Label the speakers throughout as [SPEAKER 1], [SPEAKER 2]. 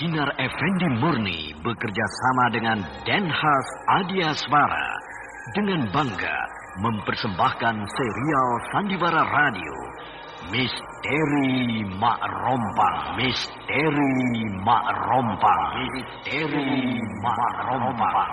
[SPEAKER 1] Sinar Effendi Murni bekerja sama dengan Denhas Adiaswara dengan bangga mempersembahkan serial Sandiwara Radio Misteri Mak Rompang Misteri Mak Rompang Misteri Mak Rompang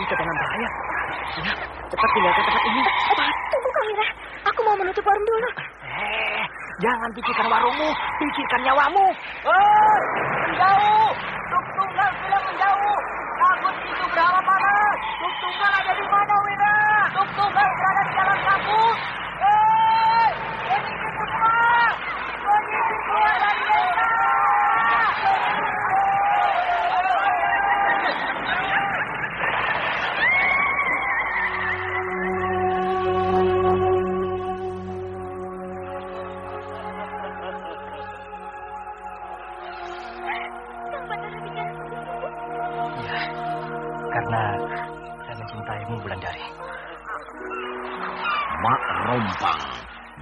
[SPEAKER 2] Kita dalam bahaya. Sudah, cepat tinggalkan tempat ini. Cepat.
[SPEAKER 3] Tunggu Kamira, aku mau menutup warung dulu.
[SPEAKER 2] Eh, jangan pikirkan warungmu, pikirkan nyawamu. Oh, menjauh. Tuk tunggal sudah menjauh. Takut itu berapa panas. Tuk tunggal ada di mana, Wira? Tuk tunggal berada di dalam kampus.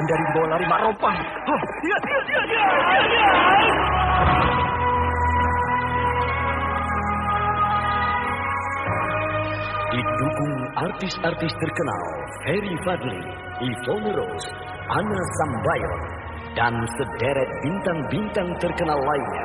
[SPEAKER 2] Wulandari dibawa lari Mak Rompang. Iya, iya, iya, iya, iya.
[SPEAKER 1] Didukung artis-artis terkenal Ferry Fadli, Yvonne Rose, Anna Sambayon, dan sederet bintang-bintang terkenal lainnya.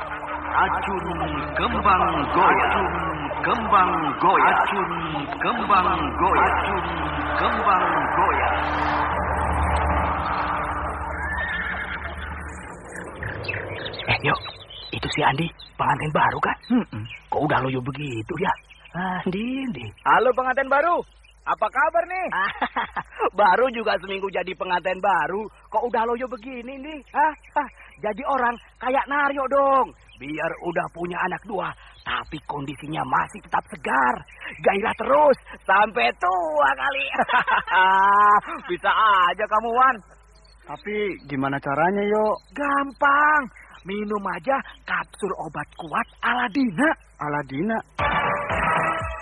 [SPEAKER 1] Racun Kembang Goyang. Racun Kembang Goyang. Racun Kembang Goyang. Racun Kembang Goyang.
[SPEAKER 2] Eh, yuk. Itu si Andi, pengantin baru kan? Kok udah loyo begitu ya? Andi, Andi.
[SPEAKER 4] Halo pengantin baru, apa kabar nih?
[SPEAKER 2] baru juga seminggu jadi pengantin baru. Kok udah loyo begini nih? Hah? Jadi orang kayak Naryo dong. Biar udah punya anak dua, tapi kondisinya masih tetap segar. Gairah terus sampai tua kali.
[SPEAKER 4] Bisa aja kamu Wan. Tapi gimana caranya yo?
[SPEAKER 2] Gampang. Minum aja kapsul obat kuat Aladina.
[SPEAKER 4] Aladina.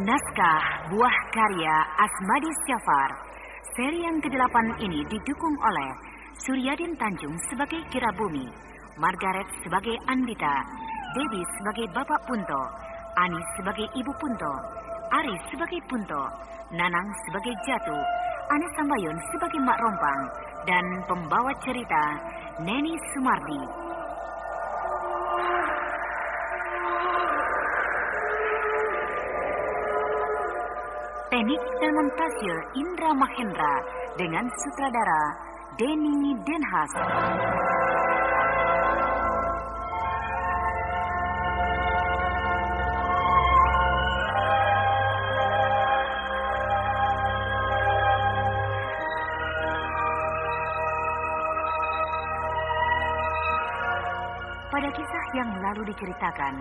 [SPEAKER 5] Naskah Buah Karya Asmadi Syafar. Seri yang ke-8 ini didukung oleh Suryadin Tanjung sebagai Kirabumi, Margaret sebagai Andita, Dewi sebagai Bapak Punto, Anis sebagai Ibu Punto, Aris sebagai Punto, Nanang sebagai Jatu, Ana Sambayun sebagai Mak Rompang, dan pembawa cerita Neni Sumardi. Teknik dan montase Indra Mahendra dengan sutradara Denny Denhas. Pada kisah yang lalu diceritakan,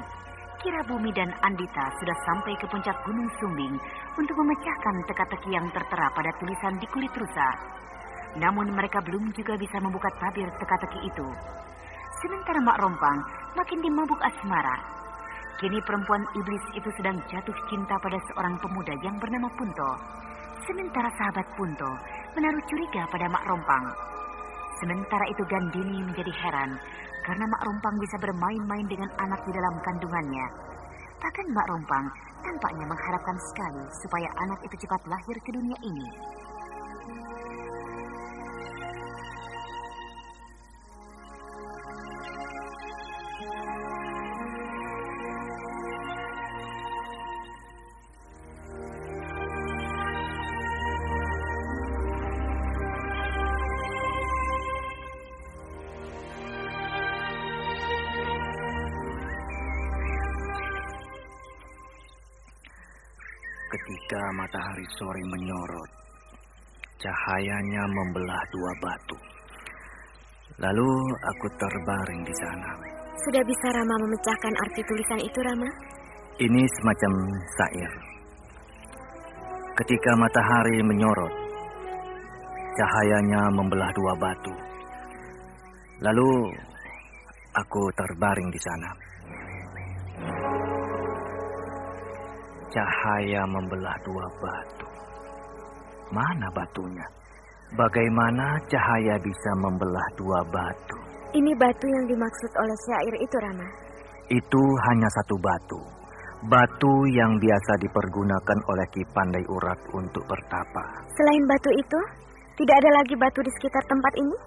[SPEAKER 5] Kira Bumi dan Andita sudah sampai ke puncak Gunung Sumbing untuk memecahkan teka-teki yang tertera pada tulisan di kulit rusa. Namun mereka belum juga bisa membuka tabir teka-teki itu. Sementara Mak Rompang makin dimabuk asmara. Kini perempuan iblis itu sedang jatuh cinta pada seorang pemuda yang bernama Punto. Sementara sahabat Punto menaruh curiga pada Mak Rompang. Sementara itu Gandini menjadi heran karena Mak Rompang bisa bermain-main dengan anak di dalam kandungannya. Bahkan Mak Rompang tampaknya mengharapkan sekali supaya anak itu cepat lahir ke dunia ini.
[SPEAKER 6] Ketika matahari sore menyorot, cahayanya membelah dua batu. Lalu aku terbaring di sana.
[SPEAKER 7] Sudah bisa Rama memecahkan arti tulisan itu, Rama?
[SPEAKER 6] Ini semacam syair. Ketika matahari menyorot, cahayanya membelah dua batu. Lalu aku terbaring di sana. Cahaya membelah dua batu. Mana batunya? Bagaimana cahaya bisa membelah dua batu?
[SPEAKER 7] Ini batu yang dimaksud oleh syair itu, Rama.
[SPEAKER 6] Itu hanya satu batu. Batu yang biasa dipergunakan oleh Ki Pandai Urat untuk bertapa.
[SPEAKER 7] Selain batu itu, tidak ada lagi batu di sekitar tempat ini?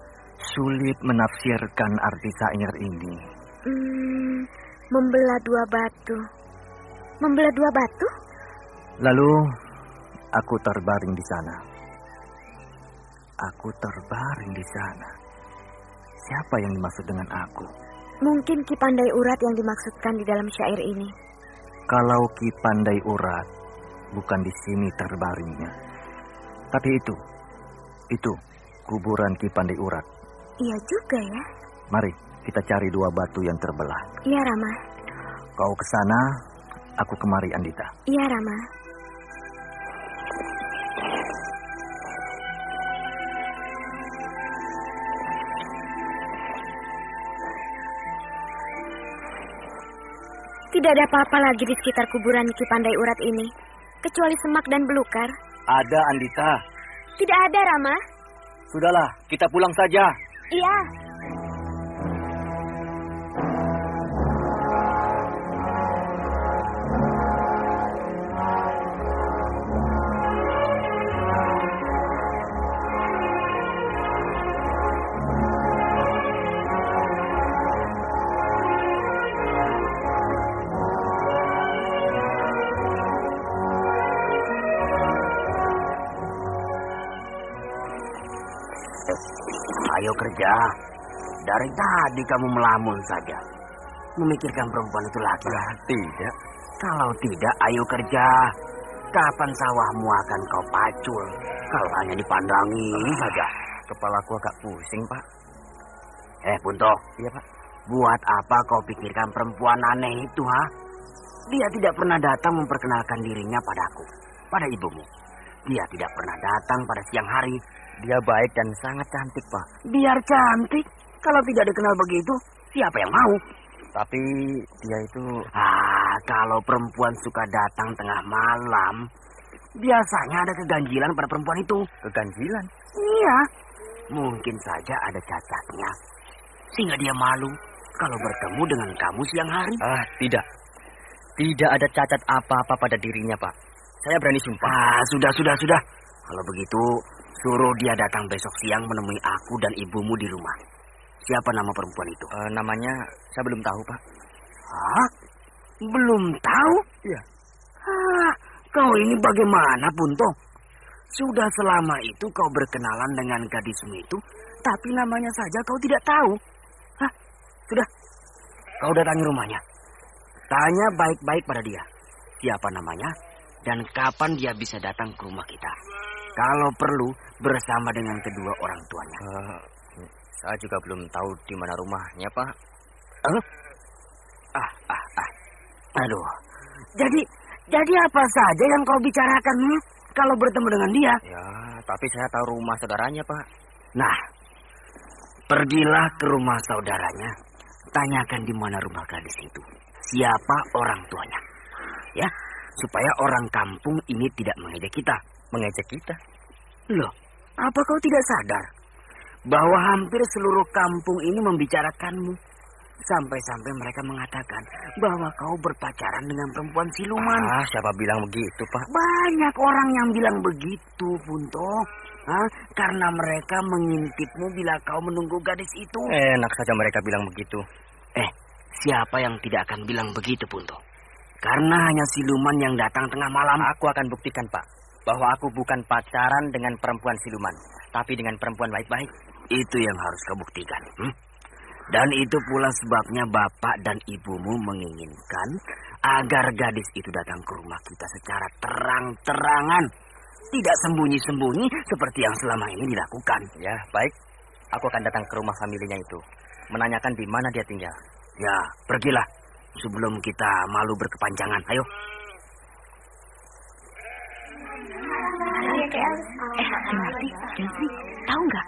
[SPEAKER 6] Sulit menafsirkan arti syair ini.
[SPEAKER 7] Hmm, membelah dua batu. Membelah dua batu?
[SPEAKER 6] Lalu aku terbaring di sana. Aku terbaring di sana. Siapa yang dimaksud dengan aku?
[SPEAKER 7] Mungkin Ki Pandai Urat yang dimaksudkan di dalam syair ini.
[SPEAKER 6] Kalau Ki Pandai Urat bukan di sini terbaringnya. Tapi itu, itu kuburan Ki Pandai Urat.
[SPEAKER 7] Iya juga ya.
[SPEAKER 6] Mari kita cari dua batu yang terbelah.
[SPEAKER 7] Iya, Rama.
[SPEAKER 6] Kau ke sana, aku kemari Andita.
[SPEAKER 7] Iya, Rama. Tidak ada apa-apa lagi di sekitar kuburan Ki Pandai Urat ini. Kecuali semak dan belukar.
[SPEAKER 6] Ada Andita.
[SPEAKER 7] Tidak ada, Rama.
[SPEAKER 6] Sudahlah, kita pulang saja.
[SPEAKER 7] Iya.
[SPEAKER 8] Tadi kamu melamun saja. Memikirkan perempuan itu lagi.
[SPEAKER 6] Tidak.
[SPEAKER 8] Kalau tidak, ayo kerja. Kapan sawahmu akan kau pacul? Kalau hanya dipandangi saja.
[SPEAKER 6] Kepalaku agak pusing, Pak.
[SPEAKER 8] Eh, Punto.
[SPEAKER 6] Iya, Pak.
[SPEAKER 8] Buat apa kau pikirkan perempuan aneh itu, ha? Dia tidak pernah datang memperkenalkan dirinya padaku. Pada ibumu. Dia tidak pernah datang pada siang hari.
[SPEAKER 6] Dia baik dan sangat cantik, Pak.
[SPEAKER 8] Biar cantik. Kalau tidak dikenal begitu, siapa yang mau?
[SPEAKER 6] Tapi dia itu
[SPEAKER 8] Ah, kalau perempuan suka datang tengah malam, biasanya ada keganjilan pada perempuan itu.
[SPEAKER 6] keganjilan.
[SPEAKER 8] Iya, Mungkin saja ada cacatnya. Sehingga dia malu kalau bertemu dengan kamu siang hari.
[SPEAKER 9] Ah, tidak. Tidak ada cacat apa-apa pada dirinya, Pak. Saya berani sumpah.
[SPEAKER 8] Ah, sudah, sudah, sudah. Kalau begitu, suruh dia datang besok siang menemui aku dan ibumu di rumah. Siapa nama perempuan itu?
[SPEAKER 9] Uh, namanya saya belum tahu, Pak.
[SPEAKER 8] Hah? Belum tahu?
[SPEAKER 9] Iya.
[SPEAKER 8] Ah, kau ini bagaimana, Punto? Sudah selama itu kau berkenalan dengan gadismu itu, tapi namanya saja kau tidak tahu. Hah? Sudah. Kau datangi rumahnya. Tanya baik-baik pada dia. Siapa namanya dan kapan dia bisa datang ke rumah kita. Kalau perlu bersama dengan kedua orang tuanya.
[SPEAKER 9] Uh, saya juga belum tahu di mana rumahnya, Pak.
[SPEAKER 8] Ah, ah, ah. Aduh. Jadi, jadi apa saja yang kau bicarakan hmm? kalau bertemu dengan dia?
[SPEAKER 9] Ya, tapi saya tahu rumah saudaranya, Pak.
[SPEAKER 8] Nah, pergilah ke rumah saudaranya. Tanyakan di mana rumah gadis itu. Siapa orang tuanya. Ya, supaya orang kampung ini tidak mengejek kita.
[SPEAKER 9] Mengejek kita?
[SPEAKER 8] Loh, apa kau tidak sadar bahwa hampir seluruh kampung ini membicarakanmu? Sampai-sampai mereka mengatakan bahwa kau berpacaran dengan perempuan siluman.
[SPEAKER 9] Ah, siapa bilang begitu, Pak?
[SPEAKER 8] Banyak orang yang bilang begitu, Punto. Hah? Karena mereka mengintipmu bila kau menunggu gadis itu.
[SPEAKER 9] Enak saja mereka bilang begitu.
[SPEAKER 8] Eh, siapa yang tidak akan bilang begitu, Punto? Karena hanya siluman yang datang tengah malam.
[SPEAKER 9] Aku akan buktikan, Pak. Bahwa aku bukan pacaran dengan perempuan siluman. Tapi dengan perempuan baik-baik.
[SPEAKER 8] Itu yang harus kau buktikan. Hmm? Dan itu pula sebabnya bapak dan ibumu menginginkan agar gadis itu datang ke rumah kita secara terang-terangan. Tidak sembunyi-sembunyi seperti yang selama ini dilakukan.
[SPEAKER 9] Ya, baik. Aku akan datang ke rumah familinya itu. Menanyakan di mana dia tinggal.
[SPEAKER 8] Ya, pergilah. Sebelum kita malu berkepanjangan. Ayo.
[SPEAKER 3] Eh, Jengtuti, Jengtuti, tahu nggak?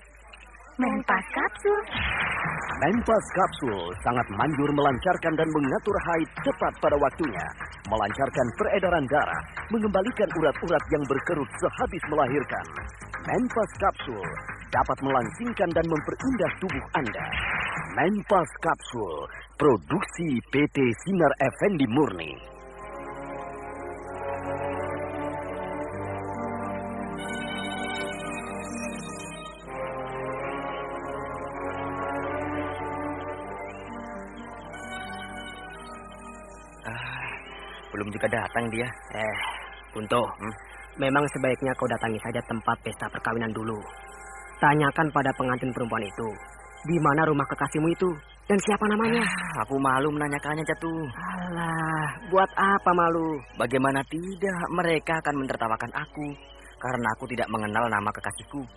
[SPEAKER 3] Menpas kapsul.
[SPEAKER 1] Menpas kapsul sangat manjur melancarkan dan mengatur haid tepat pada waktunya, melancarkan peredaran darah, mengembalikan urat-urat yang berkerut sehabis melahirkan. Menpas kapsul dapat melangsingkan dan memperindah tubuh Anda. Menpas kapsul, produksi PT Sinar Effendi Murni.
[SPEAKER 9] Juga datang dia.
[SPEAKER 10] Eh, Punto, hmm? memang sebaiknya kau datangi saja tempat pesta perkawinan dulu. Tanyakan pada pengantin perempuan itu, di mana rumah kekasihmu itu dan siapa namanya?
[SPEAKER 9] Ah, aku malu menanyakannya, Jatuh.
[SPEAKER 10] Alah, buat apa malu?
[SPEAKER 9] Bagaimana tidak? Mereka akan mentertawakan aku karena aku tidak mengenal nama kekasihku.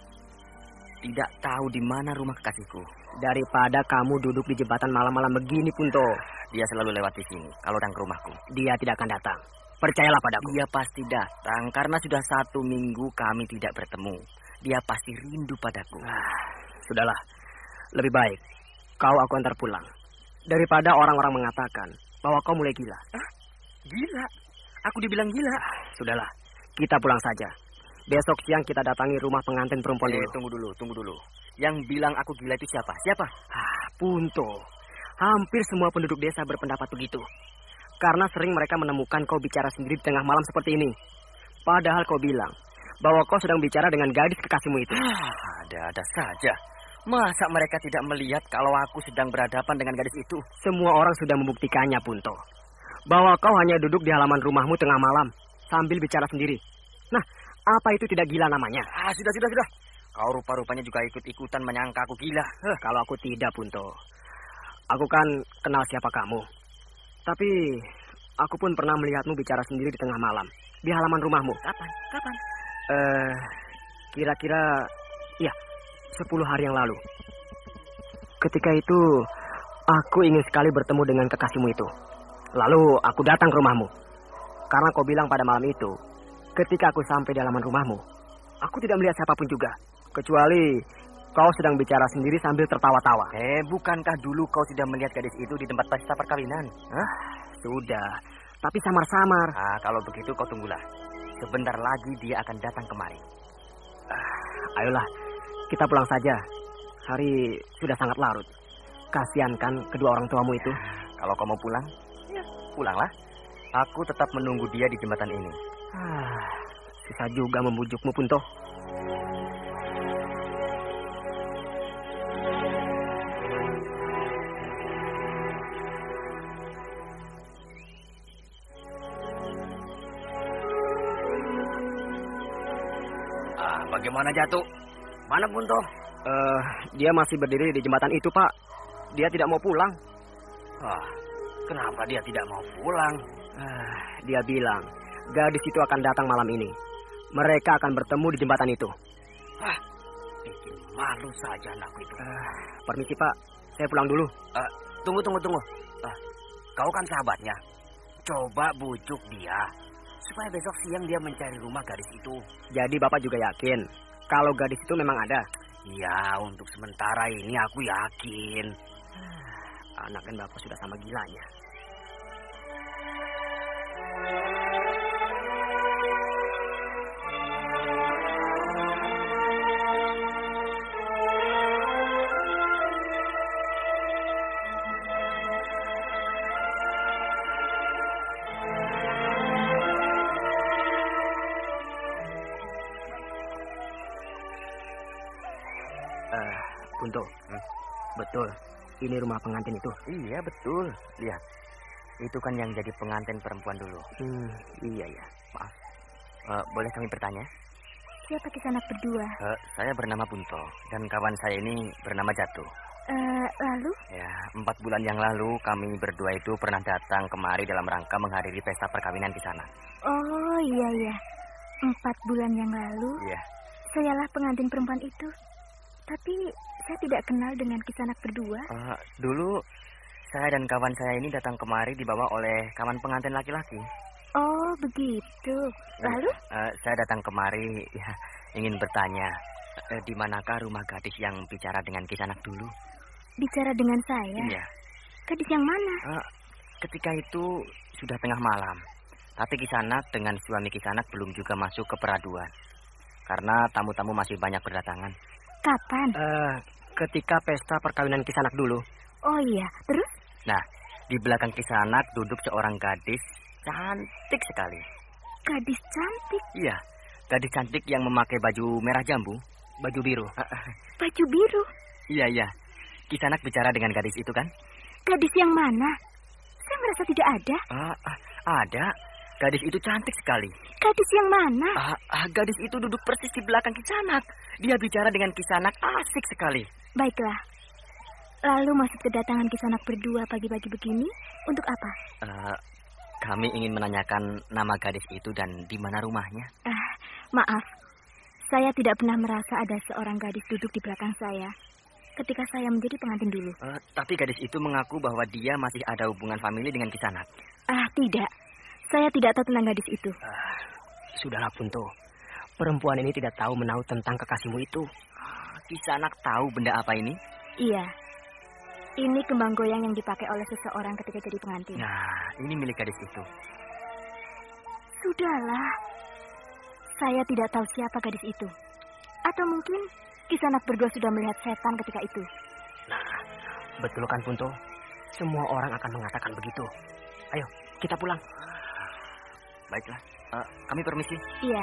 [SPEAKER 9] Tidak tahu di mana rumah kekasihku.
[SPEAKER 10] Daripada kamu duduk di jembatan malam-malam begini, Punto.
[SPEAKER 9] Dia selalu lewat di sini kalau datang ke rumahku.
[SPEAKER 10] Dia tidak akan datang. Percayalah padaku.
[SPEAKER 9] Dia pasti datang karena sudah satu minggu kami tidak bertemu. Dia pasti rindu padaku.
[SPEAKER 10] Ah, sudahlah. Lebih baik kau aku antar pulang. Daripada orang-orang mengatakan bahwa kau mulai gila.
[SPEAKER 9] Ah, gila? Aku dibilang gila.
[SPEAKER 10] Sudahlah, kita pulang saja. Besok siang kita datangi rumah pengantin perempuan
[SPEAKER 9] eh,
[SPEAKER 10] dulu.
[SPEAKER 9] Tunggu dulu, tunggu dulu. Yang bilang aku gila itu siapa? Siapa?
[SPEAKER 10] Ah, Punto. Hampir semua penduduk desa berpendapat begitu. Karena sering mereka menemukan kau bicara sendiri di tengah malam seperti ini. Padahal kau bilang bahwa kau sedang bicara dengan gadis kekasihmu itu.
[SPEAKER 9] Ada-ada saja. Masa mereka tidak melihat kalau aku sedang berhadapan dengan gadis itu?
[SPEAKER 10] Semua orang sudah membuktikannya, Punto. Bahwa kau hanya duduk di halaman rumahmu tengah malam sambil bicara sendiri. Apa itu tidak gila namanya?
[SPEAKER 9] Ah, sudah, sudah, sudah. Kau rupa-rupanya juga ikut-ikutan menyangka aku gila.
[SPEAKER 10] Huh, kalau aku tidak, Punto. Aku kan kenal siapa kamu. Tapi aku pun pernah melihatmu bicara sendiri di tengah malam. Di halaman rumahmu.
[SPEAKER 9] Kapan? Kapan?
[SPEAKER 10] Eh, kira-kira, ya, sepuluh hari yang lalu. ketika itu aku ingin sekali bertemu dengan kekasihmu itu. Lalu aku datang ke rumahmu. Karena kau bilang pada malam itu, ketika aku sampai di halaman rumahmu, aku tidak melihat siapa pun juga. Kecuali kau sedang bicara sendiri sambil tertawa-tawa.
[SPEAKER 9] Eh, bukankah dulu kau sudah melihat gadis itu di tempat pesta perkawinan?
[SPEAKER 10] Hah? Sudah, tapi samar-samar.
[SPEAKER 9] Ah, kalau begitu kau tunggulah. Sebentar lagi dia akan datang kemari.
[SPEAKER 10] Ah, ayolah, kita pulang saja. Hari sudah sangat larut. Kasihan kan kedua orang tuamu itu?
[SPEAKER 9] Kalau kau mau pulang, ya pulanglah. Aku tetap menunggu dia di jembatan ini.
[SPEAKER 10] Ah, susah juga membujukmu, Punto.
[SPEAKER 9] Ah, bagaimana jatuh? Mana Punto?
[SPEAKER 10] Eh, dia masih berdiri di jembatan itu, Pak. Dia tidak mau pulang.
[SPEAKER 9] Ah, kenapa dia tidak mau pulang?
[SPEAKER 10] Ah, dia bilang, gadis itu akan datang malam ini. Mereka akan bertemu di jembatan itu.
[SPEAKER 9] Ah, bikin malu saja anakku itu.
[SPEAKER 10] Ah, permisi, Pak. Saya pulang dulu.
[SPEAKER 9] Ah, tunggu, tunggu, tunggu. Ah, kau kan sahabatnya. Coba bujuk dia. Supaya besok siang dia mencari rumah gadis itu.
[SPEAKER 10] Jadi Bapak juga yakin kalau gadis itu memang ada?
[SPEAKER 9] Ya, untuk sementara ini aku yakin.
[SPEAKER 10] Anak dan Bapak sudah sama gilanya. Ini rumah pengantin itu.
[SPEAKER 9] Iya, betul. Lihat. Itu kan yang jadi pengantin perempuan dulu.
[SPEAKER 10] Hmm, iya ya.
[SPEAKER 9] Maaf. Eh, boleh kami bertanya?
[SPEAKER 11] Siapa kisanak berdua?
[SPEAKER 9] Eh, saya bernama Bunto dan kawan saya ini bernama Jatuh.
[SPEAKER 11] Eh, lalu?
[SPEAKER 9] Ya, empat bulan yang lalu kami berdua itu pernah datang kemari dalam rangka menghadiri pesta perkawinan di sana.
[SPEAKER 11] Oh iya iya. Empat bulan yang lalu,
[SPEAKER 9] Iya.
[SPEAKER 11] sayalah pengantin perempuan itu. Tapi saya tidak kenal dengan kisanak berdua.
[SPEAKER 9] Eh, dulu saya dan kawan saya ini datang kemari dibawa oleh kawan pengantin laki-laki.
[SPEAKER 11] Oh begitu. Lalu?
[SPEAKER 9] Eh, saya datang kemari ya ingin bertanya eh, di manakah rumah gadis yang bicara dengan kisanak dulu?
[SPEAKER 11] Bicara dengan saya.
[SPEAKER 9] Iya.
[SPEAKER 11] Gadis yang mana?
[SPEAKER 9] Eh, ketika itu sudah tengah malam. Tapi kisanak dengan suami kisanak belum juga masuk ke peraduan. Karena tamu-tamu masih banyak berdatangan.
[SPEAKER 11] Kapan?
[SPEAKER 10] Eh, ketika pesta perkawinan kisanak dulu.
[SPEAKER 11] Oh iya. Terus?
[SPEAKER 9] Nah, di belakang kisanak duduk seorang gadis cantik sekali.
[SPEAKER 11] Gadis cantik.
[SPEAKER 9] Iya, gadis cantik yang memakai baju merah jambu.
[SPEAKER 10] Baju biru.
[SPEAKER 11] Baju biru.
[SPEAKER 9] Iya, iya. Kisanak bicara dengan gadis itu kan?
[SPEAKER 11] Gadis yang mana? Saya merasa tidak ada.
[SPEAKER 9] Ah, ah, ada. Gadis itu cantik sekali.
[SPEAKER 11] Gadis yang mana?
[SPEAKER 9] Ah, ah, gadis itu duduk persis di belakang Kisanak. Dia bicara dengan Kisanak asik sekali.
[SPEAKER 11] Baiklah. Lalu maksud kedatangan kisanak berdua pagi-pagi begini untuk apa?
[SPEAKER 9] Eh, kami ingin menanyakan nama gadis itu dan di mana rumahnya.
[SPEAKER 11] Ah, maaf. Saya tidak pernah merasa ada seorang gadis duduk di belakang saya ketika saya menjadi pengantin dulu.
[SPEAKER 9] Eh, tapi gadis itu mengaku bahwa dia masih ada hubungan famili dengan Kisanak.
[SPEAKER 11] Ah, tidak. Saya tidak tahu tentang gadis itu.
[SPEAKER 10] Sudahlah, Punto. Perempuan ini tidak tahu menahu tentang kekasihmu itu.
[SPEAKER 9] Kisanak tahu benda apa ini?
[SPEAKER 11] Iya. Ini kembang goyang yang dipakai oleh seseorang ketika jadi pengantin.
[SPEAKER 9] Nah, ini milik gadis itu.
[SPEAKER 11] Sudahlah. Saya tidak tahu siapa gadis itu. Atau mungkin kisanak berdua sudah melihat setan ketika itu.
[SPEAKER 10] Nah, betul kan, Punto? Semua orang akan mengatakan begitu. Ayo, kita pulang.
[SPEAKER 9] Baiklah, Eh, kami permisi.
[SPEAKER 11] Iya.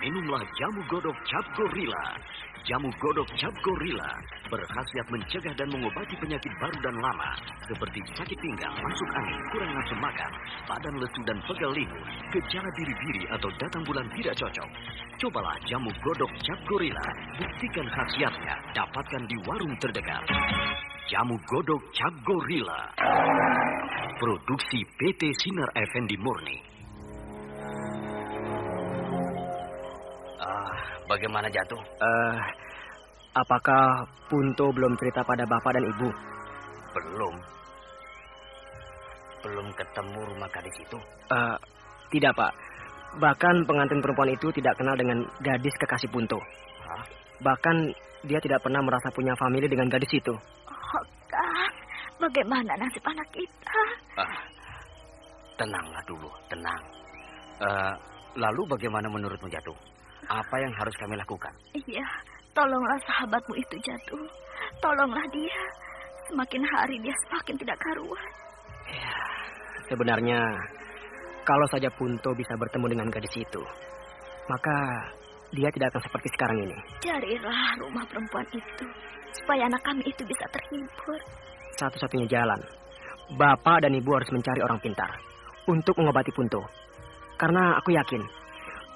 [SPEAKER 1] Minumlah jamu godok cap gorila. Jamu godok cap gorila berkhasiat mencegah dan mengobati penyakit baru dan lama seperti sakit pinggang, masuk angin, kurang nafsu makan, badan lesu dan pegal lingu, gejala biri-biri atau datang bulan tidak cocok. Cobalah jamu godok cap gorila, buktikan khasiatnya, dapatkan di warung terdekat. Jamu godok cap gorila. Produksi PT Sinar Effendi Murni.
[SPEAKER 9] Bagaimana jatuh?
[SPEAKER 10] Eh, apakah Punto belum cerita pada bapak dan ibu?
[SPEAKER 9] Belum. Belum ketemu rumah gadis itu.
[SPEAKER 10] Eh, tidak, Pak. Bahkan pengantin perempuan itu tidak kenal dengan gadis kekasih Punto.
[SPEAKER 9] Hah?
[SPEAKER 10] Bahkan dia tidak pernah merasa punya famili dengan gadis itu.
[SPEAKER 3] Oh, Kang, bagaimana nasib anak kita?
[SPEAKER 9] Ah, tenanglah dulu, tenang. Eh, lalu bagaimana menurutmu jatuh? Apa yang harus kami lakukan?
[SPEAKER 3] Iya, tolonglah sahabatmu itu jatuh. Tolonglah dia. Semakin hari dia semakin tidak karuan.
[SPEAKER 10] Sebenarnya, kalau saja Punto bisa bertemu dengan gadis itu, maka dia tidak akan seperti sekarang ini.
[SPEAKER 3] Carilah rumah perempuan itu. Supaya anak kami itu bisa terhibur.
[SPEAKER 10] Satu-satunya jalan, bapak dan ibu harus mencari orang pintar untuk mengobati Punto. Karena aku yakin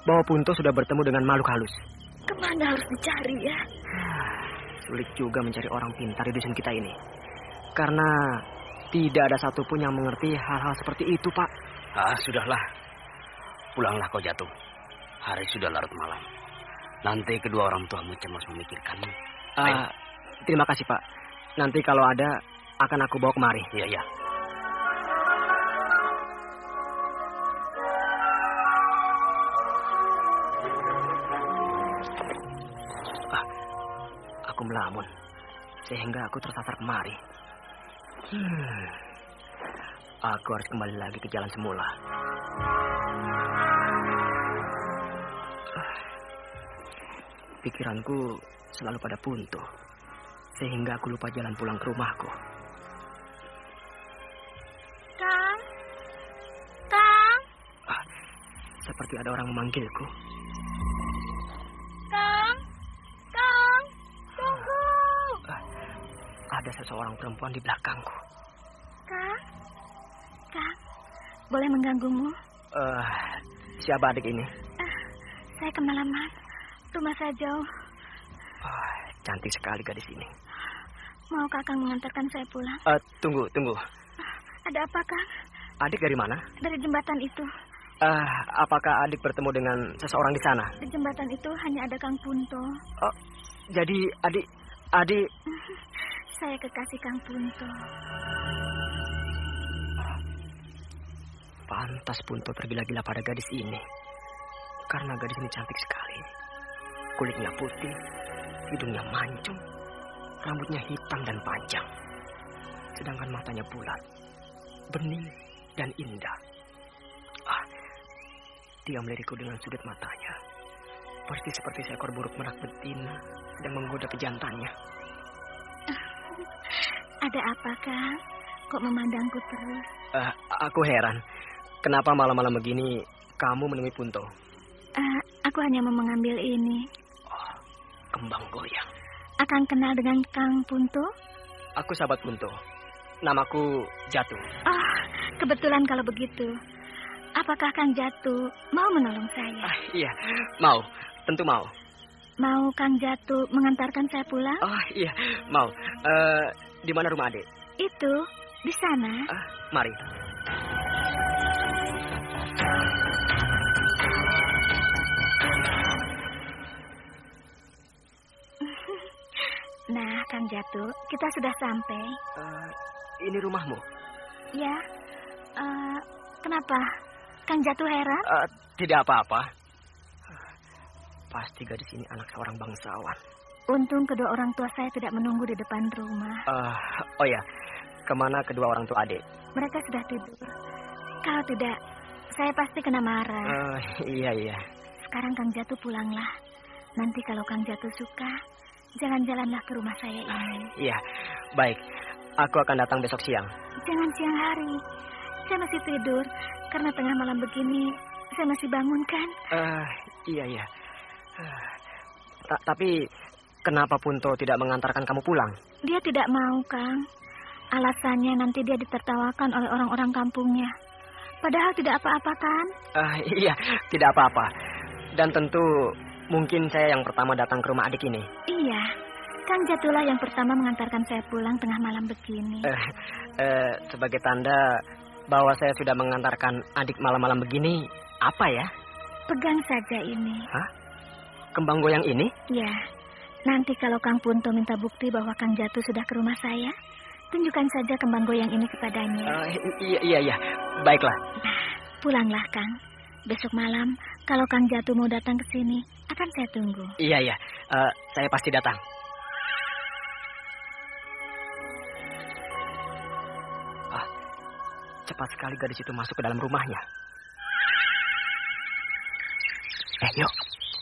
[SPEAKER 10] bahwa Punto sudah bertemu dengan makhluk halus.
[SPEAKER 3] Ke mana harus dicari ya?
[SPEAKER 10] Sulit juga mencari orang pintar di dusun kita ini. Karena tidak ada satupun yang mengerti hal-hal seperti itu, Pak.
[SPEAKER 9] Ah, sudahlah. Pulanglah kau jatuh. Hari sudah larut malam. Nanti kedua orang tuamu cemas memikirkanmu.
[SPEAKER 10] Ah, terima kasih, Pak. Nanti kalau ada, akan aku bawa kemari.
[SPEAKER 9] Iya, iya.
[SPEAKER 10] Aku melamun, sehingga aku tersasar kemari. Hmm. Aku harus kembali lagi ke jalan semula. Ah. Pikiranku selalu pada punto, sehingga aku lupa jalan pulang ke rumahku.
[SPEAKER 3] Kang? Kang?
[SPEAKER 10] Seperti ada orang memanggilku. Ada seseorang perempuan di belakangku.
[SPEAKER 3] Kang? Kang? Boleh mengganggumu?
[SPEAKER 10] Eh, siapa adik ini?
[SPEAKER 3] Saya kemalaman. Rumah saya jauh.
[SPEAKER 10] Oh, cantik sekali gadis ini.
[SPEAKER 3] Mau kakang mengantarkan saya pulang?
[SPEAKER 10] Eh, tunggu, tunggu.
[SPEAKER 3] Ada apa, Kang?
[SPEAKER 10] Adik dari mana?
[SPEAKER 3] Dari jembatan itu.
[SPEAKER 10] Eh, apakah adik bertemu dengan seseorang di sana?
[SPEAKER 3] Di jembatan itu hanya ada Kang Punto.
[SPEAKER 10] Jadi adik, adik,
[SPEAKER 3] Saya kekasih Kang Punto.
[SPEAKER 10] pantas Punto tergila-gila pada gadis ini. Karena gadis ini cantik sekali. Kulitnya putih, hidungnya mancung, rambutnya hitam dan panjang. Sedangkan matanya bulat, bening, dan indah. Ah, dia melirikku dengan sudut matanya. Persis seperti seekor buruk merak betina sedang menggoda pejantannya.
[SPEAKER 3] Ada apa, Kang? Kok memandangku terus?
[SPEAKER 10] Eh, aku heran, kenapa malam-malam begini kamu menemui Punto?
[SPEAKER 3] Eh, aku hanya mau mengambil ini.
[SPEAKER 10] Kembang goyang.
[SPEAKER 3] Akan kenal dengan Kang Punto?
[SPEAKER 10] Aku sahabat Punto. Namaku Jatuh.
[SPEAKER 3] Ah, kebetulan kalau begitu. Apakah Kang Jatuh mau menolong saya?
[SPEAKER 10] Ah, iya, mau. Tentu mau.
[SPEAKER 3] Mau Kang Jatuh mengantarkan saya pulang?
[SPEAKER 10] Oh, iya, mau. Eh, di mana rumah adik?
[SPEAKER 3] Itu, di sana.
[SPEAKER 10] Ah, mari.
[SPEAKER 3] Nah, Kang Jatuh, kita sudah sampai.
[SPEAKER 10] Eh, ini rumahmu?
[SPEAKER 3] Ya, eh, kenapa? Kang Jatuh heran?
[SPEAKER 10] Eh, tidak apa-apa. Pasti gadis ini anak seorang bangsawan.
[SPEAKER 3] Untung kedua orang tua saya tidak menunggu di depan rumah.
[SPEAKER 10] Eh, oh ya, ke mana kedua orang tua adik?
[SPEAKER 3] Mereka sudah tidur. Kalau tidak, saya pasti kena marah.
[SPEAKER 10] Eh, iya, iya.
[SPEAKER 3] Sekarang Kang Jatuh pulanglah. Nanti kalau Kang Jatuh suka, jalan-jalanlah ke rumah saya ini.
[SPEAKER 10] Iya, baik. Aku akan datang besok siang.
[SPEAKER 3] Jangan siang hari. Saya masih tidur. Karena tengah malam begini, saya masih bangun kan?
[SPEAKER 10] Eh, iya, iya. Ta tapi kenapa Punto tidak mengantarkan kamu pulang?
[SPEAKER 3] Dia tidak mau, Kang. Alasannya nanti dia ditertawakan oleh orang-orang kampungnya. Padahal tidak apa-apa kan?
[SPEAKER 10] Uh, iya, tidak apa-apa. Dan tentu mungkin saya yang pertama datang ke rumah adik ini.
[SPEAKER 3] Iya, Kang Jatulah yang pertama mengantarkan saya pulang tengah malam begini.
[SPEAKER 10] Uh, uh, sebagai tanda bahwa saya sudah mengantarkan adik malam-malam begini, apa ya?
[SPEAKER 3] Pegang saja ini.
[SPEAKER 10] Hah? Kembang goyang ini?
[SPEAKER 3] Ya. Nanti kalau Kang Punto minta bukti bahwa Kang Jatuh sudah ke rumah saya, tunjukkan saja kembang goyang ini kepadanya.
[SPEAKER 10] Uh, iya, iya, iya. Baiklah.
[SPEAKER 3] Nah, pulanglah, Kang. Besok malam, kalau Kang Jatuh mau datang ke sini, akan saya tunggu.
[SPEAKER 10] Iya, iya. Uh, saya pasti datang. Ah, cepat sekali gadis itu masuk ke dalam rumahnya.
[SPEAKER 8] Eh, yuk.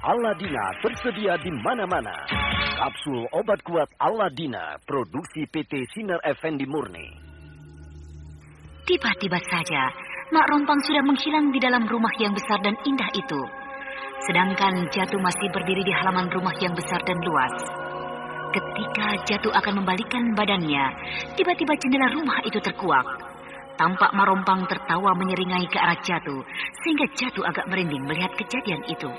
[SPEAKER 1] Aladina tersedia di mana-mana. Kapsul obat kuat Aladina, produksi PT Sinar Effendi Murni.
[SPEAKER 5] Tiba-tiba saja, Mak Rompang sudah menghilang di dalam rumah yang besar dan indah itu. Sedangkan Jatuh masih berdiri di halaman rumah yang besar dan luas. Ketika Jatuh akan membalikkan badannya, tiba-tiba jendela rumah itu terkuak. Tampak Marompang tertawa menyeringai ke arah Jatuh, sehingga Jatuh agak merinding melihat kejadian itu.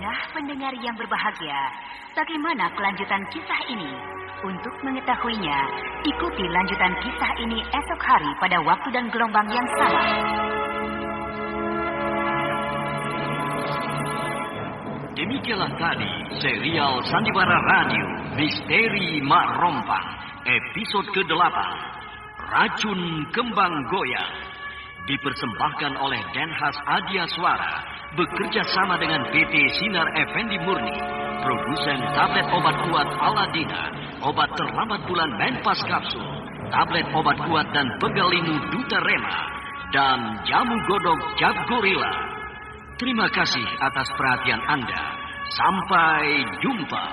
[SPEAKER 5] Nah, pendengar yang berbahagia, bagaimana kelanjutan kisah ini? Untuk mengetahuinya, ikuti lanjutan kisah ini esok hari pada waktu dan gelombang yang sama.
[SPEAKER 1] Demikianlah tadi serial Sandiwara Radio Misteri Mak Rompang episode ke-8 Racun Kembang Goyang dipersembahkan oleh Denhas Adia Suara bekerja sama dengan PT Sinar Effendi Murni produsen tablet obat kuat Aladina obat terlambat bulan Menpas Kapsul tablet obat kuat dan pegalinu Duta Rema dan jamu godok Jab Gorilla Terima kasih atas perhatian Anda. Sampai jumpa.